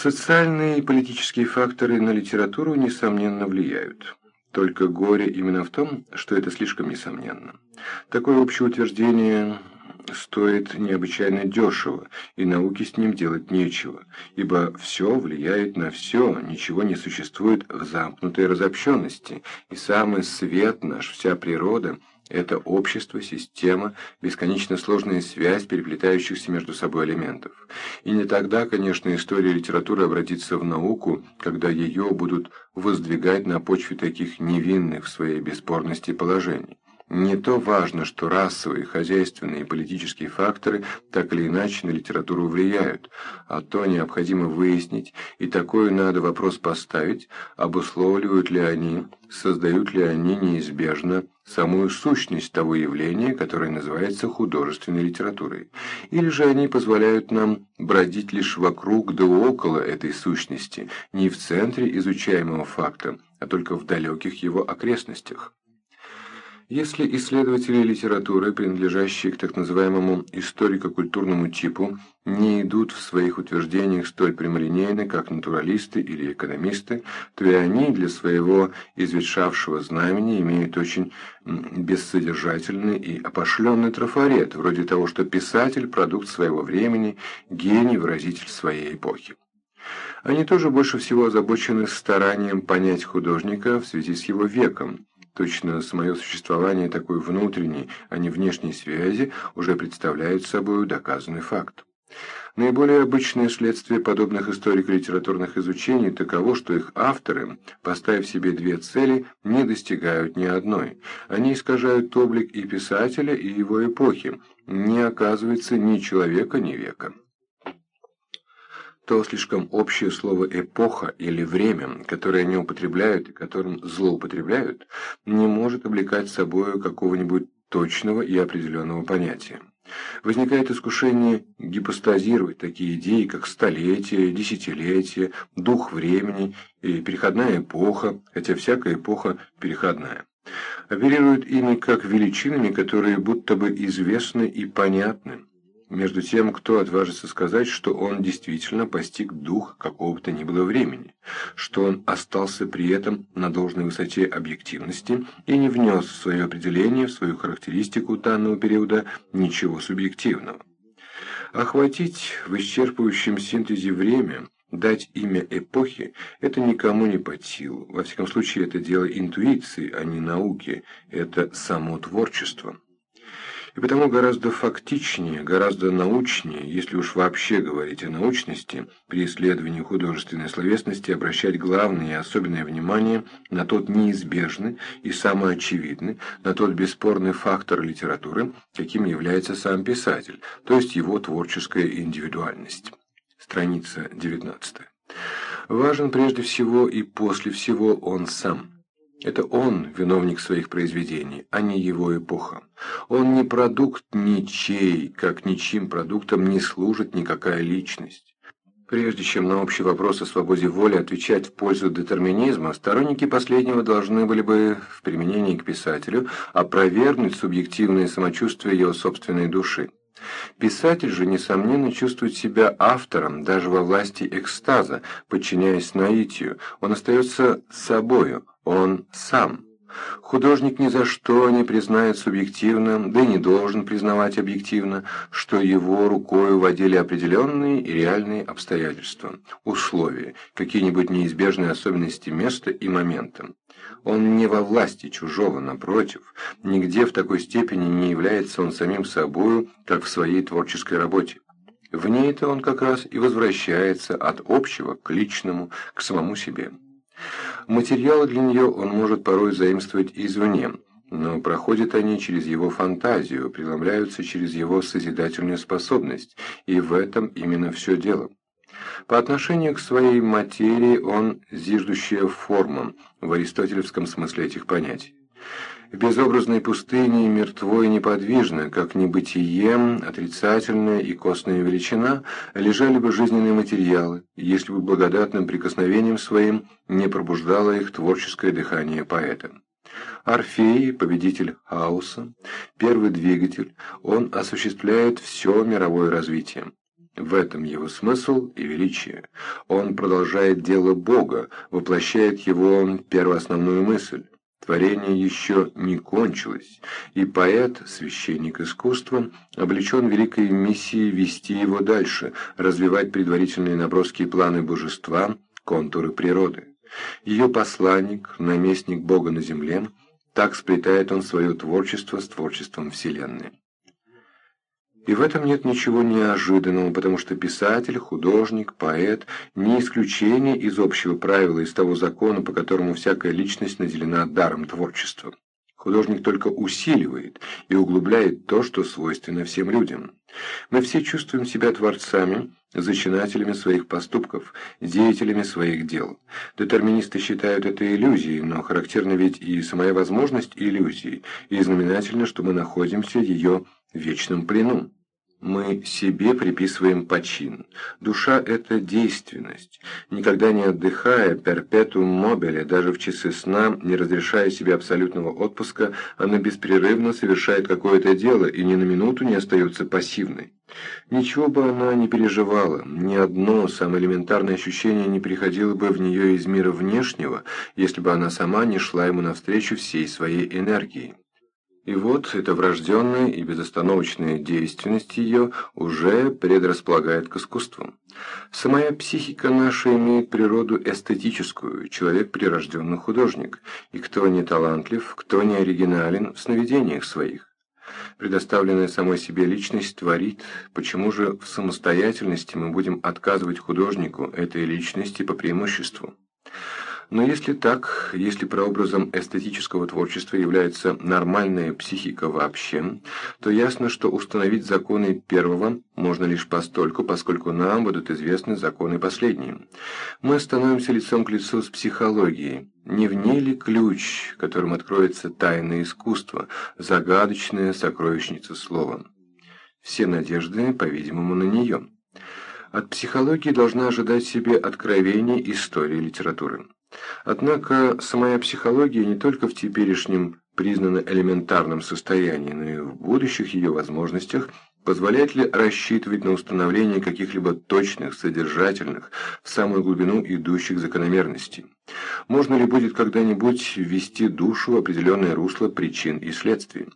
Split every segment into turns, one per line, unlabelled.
Социальные и политические факторы на литературу, несомненно, влияют. Только горе именно в том, что это слишком несомненно. Такое общее утверждение стоит необычайно дешево, и науке с ним делать нечего, ибо все влияет на все, ничего не существует в замкнутой разобщенности, и самый свет наш, вся природа – это общество, система, бесконечно сложная связь переплетающихся между собой элементов. И не тогда, конечно, история литературы обратится в науку, когда ее будут воздвигать на почве таких невинных в своей бесспорности положений. Не то важно, что расовые, хозяйственные и политические факторы так или иначе на литературу влияют, а то необходимо выяснить, и такой надо вопрос поставить, обусловливают ли они, создают ли они неизбежно самую сущность того явления, которое называется художественной литературой, или же они позволяют нам бродить лишь вокруг да около этой сущности, не в центре изучаемого факта, а только в далеких его окрестностях. Если исследователи литературы, принадлежащие к так называемому историко-культурному типу, не идут в своих утверждениях столь прямолинейно, как натуралисты или экономисты, то и они для своего изветшавшего знамени имеют очень бессодержательный и опошленный трафарет, вроде того, что писатель – продукт своего времени, гений – выразитель своей эпохи. Они тоже больше всего озабочены старанием понять художника в связи с его веком, Точно самое существование такой внутренней, а не внешней связи уже представляет собой доказанный факт. Наиболее обычное следствие подобных историко-литературных изучений таково, что их авторы, поставив себе две цели, не достигают ни одной. Они искажают облик и писателя, и его эпохи, не оказывается ни человека, ни века то слишком общее слово «эпоха» или «время», которое они употребляют и которым злоупотребляют, не может облекать собою какого-нибудь точного и определенного понятия. Возникает искушение гипостазировать такие идеи, как столетие, десятилетие, дух времени и переходная эпоха, хотя всякая эпоха переходная. Оперируют ими как величинами, которые будто бы известны и понятны, между тем, кто отважится сказать, что он действительно постиг дух какого-то ни было времени, что он остался при этом на должной высоте объективности и не внес в свое определение, в свою характеристику данного периода ничего субъективного. Охватить в исчерпывающем синтезе время, дать имя эпохи – это никому не под силу. Во всяком случае, это дело интуиции, а не науки, это само творчество. И потому гораздо фактичнее, гораздо научнее, если уж вообще говорить о научности, при исследовании художественной словесности обращать главное и особенное внимание на тот неизбежный и самоочевидный, на тот бесспорный фактор литературы, каким является сам писатель, то есть его творческая индивидуальность. Страница 19. Важен прежде всего и после всего он сам – это он виновник своих произведений, а не его эпоха. Он не продукт ничей, как ничьим продуктом не служит никакая личность. Прежде чем на общий вопрос о свободе воли отвечать в пользу детерминизма, сторонники последнего должны были бы в применении к писателю опровергнуть субъективное самочувствие его собственной души. Писатель же, несомненно, чувствует себя автором даже во власти экстаза, подчиняясь наитию. Он остается собою, он сам. Художник ни за что не признает субъективно, да и не должен признавать объективно, что его рукою водили определенные и реальные обстоятельства, условия, какие-нибудь неизбежные особенности места и момента. Он не во власти чужого, напротив, нигде в такой степени не является он самим собою, как в своей творческой работе. В ней-то он как раз и возвращается от общего к личному, к самому себе. Материалы для нее он может порой заимствовать извне, но проходят они через его фантазию, преломляются через его созидательную способность, и в этом именно все дело. По отношению к своей материи он зиждущая форма в аристотелевском смысле этих понятий. В безобразной пустыне мертво и неподвижно, как небытие, отрицательная и костная величина, лежали бы жизненные материалы, если бы благодатным прикосновением своим не пробуждало их творческое дыхание поэта. Орфей, победитель хаоса, первый двигатель, он осуществляет все мировое развитие. В этом его смысл и величие. Он продолжает дело Бога, воплощает его первоосновную мысль. Творение еще не кончилось, и поэт, священник искусства, облечен великой миссией вести его дальше, развивать предварительные наброски и планы божества, контуры природы. Ее посланник, наместник Бога на земле, так сплетает он свое творчество с творчеством Вселенной. И в этом нет ничего неожиданного, потому что писатель, художник, поэт – не исключение из общего правила, из того закона, по которому всякая личность наделена даром творчества. Художник только усиливает и углубляет то, что свойственно всем людям. Мы все чувствуем себя творцами, зачинателями своих поступков, деятелями своих дел. Детерминисты считают это иллюзией, но характерна ведь и самая возможность иллюзии, и знаменательно, что мы находимся в ее вечном плену. Мы себе приписываем почин. Душа – это действенность. Никогда не отдыхая, перпетум мобиле, даже в часы сна, не разрешая себе абсолютного отпуска, она беспрерывно совершает какое-то дело и ни на минуту не остается пассивной. Ничего бы она не переживала, ни одно самое элементарное ощущение не приходило бы в нее из мира внешнего, если бы она сама не шла ему навстречу всей своей энергией. И вот эта врожденная и безостановочная действенность ее уже предрасполагает к искусству. Самая психика наша имеет природу эстетическую, человек прирожденный художник, и кто не талантлив, кто не оригинален в сновидениях своих. Предоставленная самой себе личность творит, почему же в самостоятельности мы будем отказывать художнику этой личности по преимуществу? Но если так, если прообразом эстетического творчества является нормальная психика вообще, то ясно, что установить законы первого можно лишь постольку, поскольку нам будут известны законы последние. Мы становимся лицом к лицу с психологией. Не в ней ли ключ, которым откроется тайное искусство, загадочная сокровищница слова? Все надежды, по-видимому, на нее. От психологии должна ожидать себе откровения истории литературы. Однако самая психология не только в теперешнем признана элементарном состоянии, но и в будущих ее возможностях позволяет ли рассчитывать на установление каких-либо точных, содержательных, в самую глубину идущих закономерностей? Можно ли будет когда-нибудь ввести душу в определенное русло причин и следствий?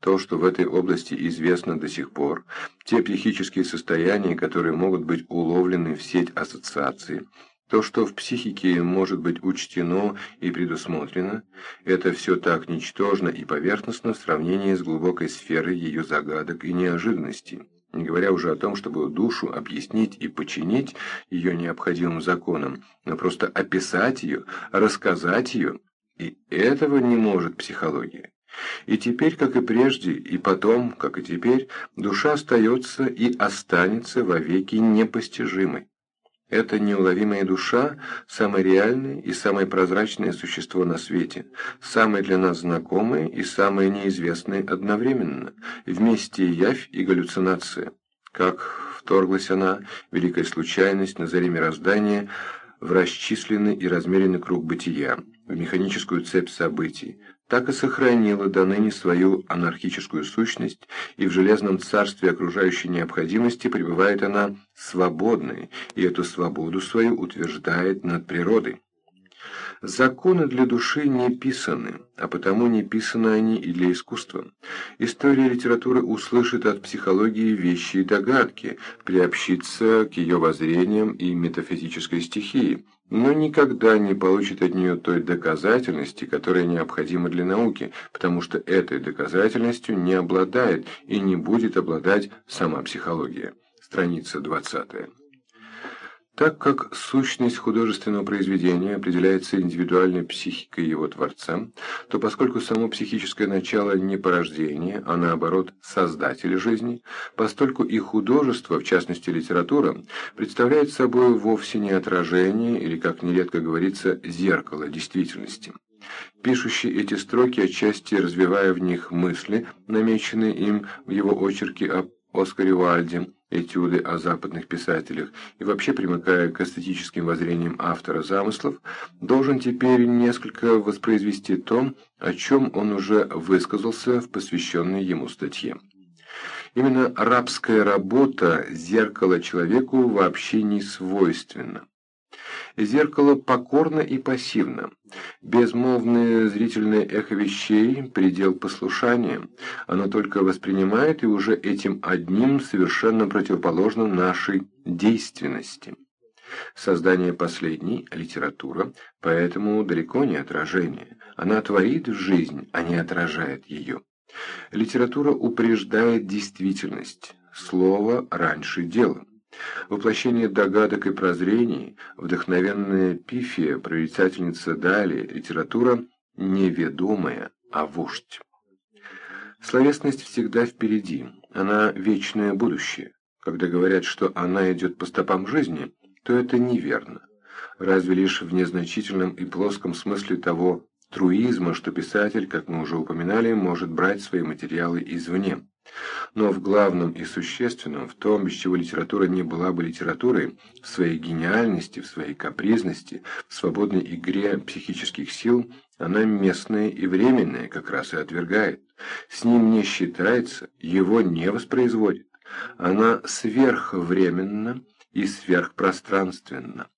То, что в этой области известно до сих пор, те психические состояния, которые могут быть уловлены в сеть ассоциаций, то, что в психике может быть учтено и предусмотрено, это все так ничтожно и поверхностно в сравнении с глубокой сферой ее загадок и неожиданностей, не говоря уже о том, чтобы душу объяснить и починить ее необходимым законам, но просто описать ее, рассказать ее, и этого не может психология. И теперь, как и прежде, и потом, как и теперь, душа остается и останется вовеки непостижимой. Эта неуловимая душа – самое реальное и самое прозрачное существо на свете, самое для нас знакомое и самое неизвестное одновременно, вместе явь и галлюцинация. Как вторглась она, великая случайность на заре мироздания, в расчисленный и размеренный круг бытия, в механическую цепь событий, так и сохранила до ныне свою анархическую сущность, и в железном царстве окружающей необходимости пребывает она свободной, и эту свободу свою утверждает над природой. Законы для души не писаны, а потому не писаны они и для искусства. История литературы услышит от психологии вещи и догадки, приобщится к ее воззрениям и метафизической стихии, но никогда не получит от нее той доказательности, которая необходима для науки, потому что этой доказательностью не обладает и не будет обладать сама психология. Страница 20. Так как сущность художественного произведения определяется индивидуальной психикой его творца, то поскольку само психическое начало не порождение, а наоборот создатель жизни, постольку и художество, в частности литература, представляет собой вовсе не отражение или, как нередко говорится, зеркало действительности. Пишущий эти строки, отчасти развивая в них мысли, намеченные им в его очерке об Оскаре Уальде, этюды о западных писателях и вообще примыкая к эстетическим воззрениям автора замыслов, должен теперь несколько воспроизвести то, о чем он уже высказался в посвященной ему статье. Именно рабская работа зеркало человеку вообще не свойственна. Зеркало покорно и пассивно. Безмолвное зрительное эхо вещей – предел послушания. Оно только воспринимает и уже этим одним совершенно противоположно нашей действенности. Создание последней – литература, поэтому далеко не отражение. Она творит жизнь, а не отражает ее. Литература упреждает действительность. Слово раньше дела. Воплощение догадок и прозрений, вдохновенная пифия, прорицательница Дали, литература неведомая, а вождь. Словесность всегда впереди, она вечное будущее. Когда говорят, что она идет по стопам жизни, то это неверно. Разве лишь в незначительном и плоском смысле того труизма, что писатель, как мы уже упоминали, может брать свои материалы извне. Но в главном и существенном, в том, без чего литература не была бы литературой, в своей гениальности, в своей капризности, в свободной игре психических сил, она местная и временная как раз и отвергает. С ним не считается, его не воспроизводит. Она сверхвременна и сверхпространственна.